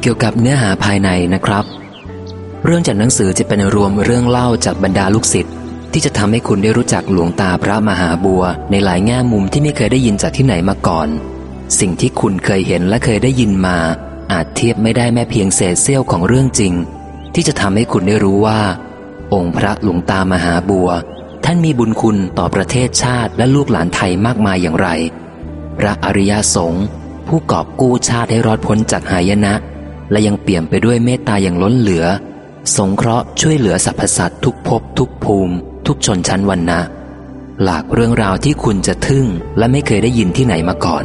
เกี่ยวกับเนื้อหาภายในนะครับ เรื่องจากหนังสือจะเป็นรวมเรื่องเล่าจากบรรดาลูกศิษย์ที่จะทำให้คุณได้รู้จักหลวงตาพระมหาบัว ในหลายแง่มุมที่ไม่เคยได้ยินจากที่ไหนมาก่อน สิ่งที่คุณเคยเห็นและเคยได้ยินมา อาจเทียบไม่ได้แม้เพียงเศษเสี้ยวของเรื่องจริง ที่จะทำให้คุณได้รู้ว่า องค์พระหลวงตามหาบัว ท่านมีบุญคุณต่อประเทศชาติและลูกหลานไทยมากมายอย่างไร พระอริยสงฆ์ผู้กอบกู้ชาติให้รอดพ้นจากหายนะ และยังเปี่ยมไปด้วยเมตตาอย่างล้นเหลือ สงเคราะห์ช่วยเหลือสรรพสัตว์ทุกภพทุกภูมิ ทุกชนชั้นวรรณะหลากเรื่องราวที่คุณจะทึ่งและไม่เคยได้ยินที่ไหนมาก่อน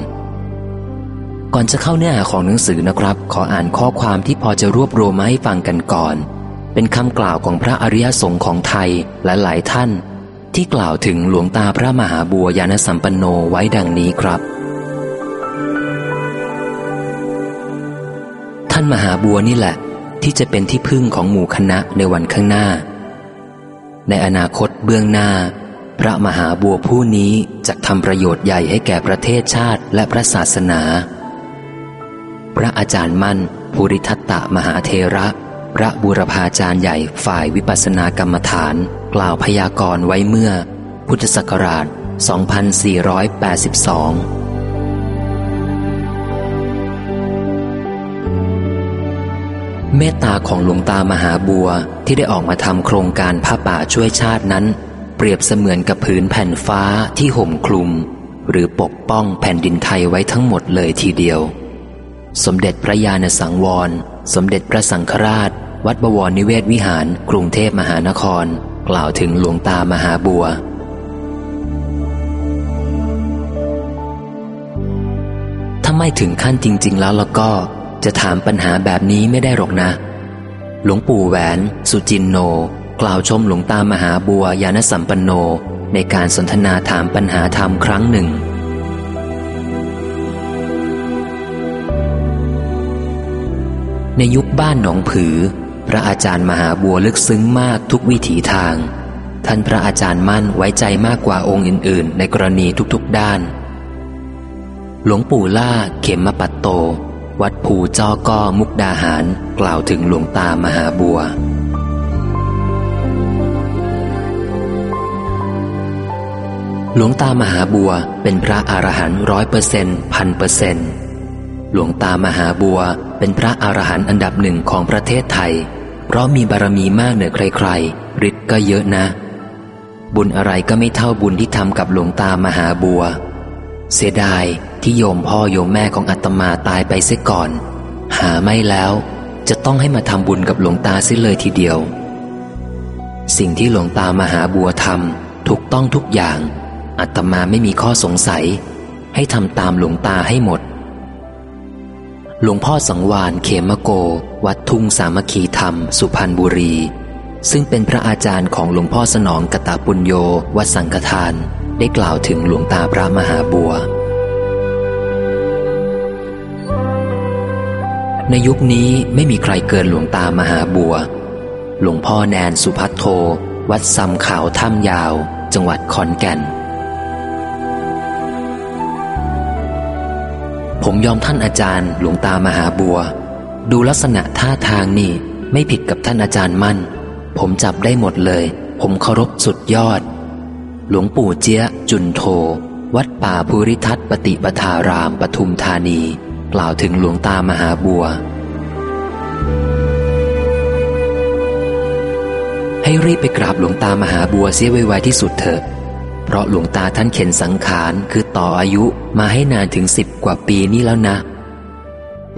ก่อนจะเข้าเนื้อหาของหนังสือนะครับ ขออ่านข้อความที่พอจะรวบรวมมาให้ฟังกันก่อน เป็นคำกล่าวของพระอริยสงฆ์ของไทยและหลายท่าน ที่กล่าวถึงหลวงตาพระมหาบัวยานสัมปันโนไว้ดังนี้ครับานมหาบัวนี่แหละ ที่จะเป็นที่พึ่งของหมู่คณะในวันข้างหน้า ในอนาคตเบื้องหน้า พระมหาบัวผู้นี้จะทำประโยชน์ใหญ่ให้แก่ประเทศชาติและพระศาสนา พระอาจารย์มั่นภูริทัตตะมหาเทระ พระบูรพาจารย์ใหญ่ฝ่ายวิปัสสนากรรมฐาน กล่าวพยากรณ์ไว้เมื่อ พุทธศักราช 2482 เมตตาของหลวงตามหาบัวที่ได้ออกมาทำโครงการผ้าป่าช่วยชาตินั้น เปรียบเสมือนกับผืนแผ่นฟ้าที่ห่มคลุม หรือปกป้องแผ่นดินไทยไว้ทั้งหมดเลยทีเดียว สมเด็จพระญาณสังวร สมเด็จพระสังฆราช วัดบวรนิเวศวิหาร กรุงเทพมหานคร กล่าวถึงหลวงตามหาบัวถ้าไม่ถึงขั้นจริง ๆ แล้วแล้วก็ จะถามปัญหาแบบนี้ไม่ได้หรอกนะ หลวงปู่แหวน สุจินโน กล่าวชมหลวงตามหาบัวยานสัมปันโน ในการสนทนาถามปัญหาธรรมครั้งหนึ่ง ในยุคบ้านหนองผือ พระอาจารย์มหาบัวลึกซึ้งมากทุกวิถีทาง ท่านพระอาจารย์มั่นไว้ใจมากกว่าองค์อื่น ๆ ในกรณีทุกๆด้าน หลวงปู่ล่าเขมมปัตโต วัดภูจ้อก้อมุกดาหาร กล่าวถึงหลวงตามหาบัว หลวงตามหาบัวเป็นพระอรหันต์ร้อยเปอร์เซ็นต์พันเปอร์เซ็นต์หลวงตามหาบัวเป็นพระอรหันต์อันดับหนึ่งของประเทศไทย เพราะมีบารมีมากเหนือใครๆฤทธิ์ก็เยอะนะ บุญอะไรก็ไม่เท่าบุญที่ทำกับหลวงตามหาบัว เสียดายที่โยมพ่อโยมแม่ของอาตมาตายไปเสียก่อน หาไม่แล้ว จะต้องให้มาทำบุญกับหลวงตาเสิเลยทีเดียว สิ่งที่หลวงตามหาบัวทำถูกต้องทุกอย่างอาตมาไม่มีข้อสงสัย ให้ทำตามหลวงตาให้หมด หลวงพ่อสังวานเขมโก วัดทุ่งสามัคคีธรรม สุพรรณบุรี ซึ่งเป็นพระอาจารย์ของหลวงพ่อสนองกตาปุญโยวัดสังฆทาน ได้กล่าวถึงหลวงตาพระมหาบัว ในยุคนี้ไม่มีใครเกินหลวงตามหาบัว หลวงพ่อแนนสุพัทโท วัดซำขาวถ้ำยาว จังหวัดขอนแก่น ผมยอมท่านอาจารย์ หลวงตามหาบัว ดูลักษณะท่าทางนี่ไม่ผิดกับท่านอาจารย์มั่น ผมจับได้หมดเลย ผมเคารพสุดยอด หลวงปู่เจี๊ยจุนโท วัดป่าภูริทัตปฏิปทารามปทุมธานี กล่าวถึงหลวงตามหาบัว ให้รีบไปกราบหลวงตามหาบัวเสียไวๆที่สุดเถอะ เพราะหลวงตาท่านเข็นสังขารคือต่ออายุมาให้นานถึงสิบกว่าปีนี้แล้วนะ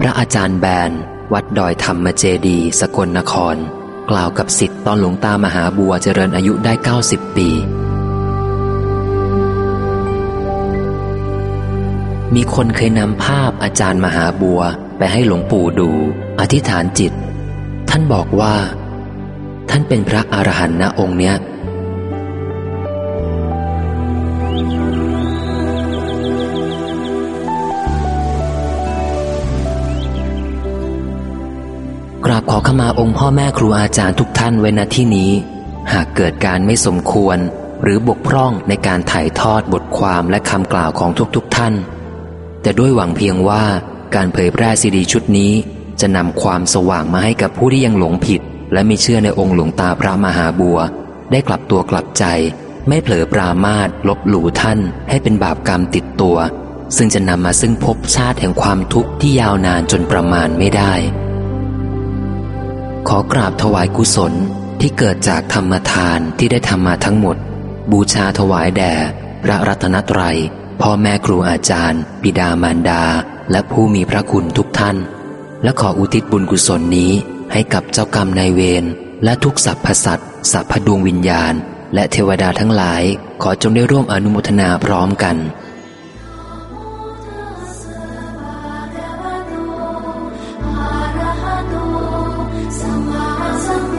พระอาจารย์แบน วัดดอยธรรมเจดี สกลนคร กล่าวกับสิทธิ์ตอนหลวงตามหาบัวเจริญอายุได้ 90 ปี มีคนเคยนำภาพอาจารย์มหาบัวไปให้หลวงปู่ดู อธิษฐานจิต ท่านบอกว่า ท่านเป็นพระอรหันต์นะองค์เนี้ย กราบขอขมาองค์พ่อแม่ครูอาจารย์ทุกท่านไว้ณที่นี้ หากเกิดการไม่สมควรหรือบกพร่องในการถ่ายทอดบทความและคำกล่าวของทุกๆทท่าน แต่ด้วยหวังเพียงว่าการเผยแพร่ซีดีชุดนี้ จะนำความสว่างมาให้กับผู้ที่ยังหลงผิด และไม่เชื่อในองค์หลวงตาพระมหาบัว ได้กลับตัวกลับใจ ไม่เผลอปรามาสลบหลู่ท่าน ให้เป็นบาปกรรมติดตัว ซึ่งจะนำมาซึ่งภพชาติแห่งความทุกข์ที่ยาวนานจนประมาณไม่ได้ ขอกราบถวายกุศลที่เกิดจากธรรมทานที่ได้ทำมาทั้งหมด บูชาถวายแด่พระรัตนตรัย พ่อแม่ครูอาจารย์ บิดามารดา และผู้มีพระคุณทุกท่าน และขออุทิศบุญกุศลนี้ให้กับเจ้ากรรมนายเวรและทุกสรรพสัตว์สรรพดวงวิญญาณ และเทวดาทั้งหลาย ขอจงได้ร่วมอนุโมทนาพร้อมกันสัมมาสัม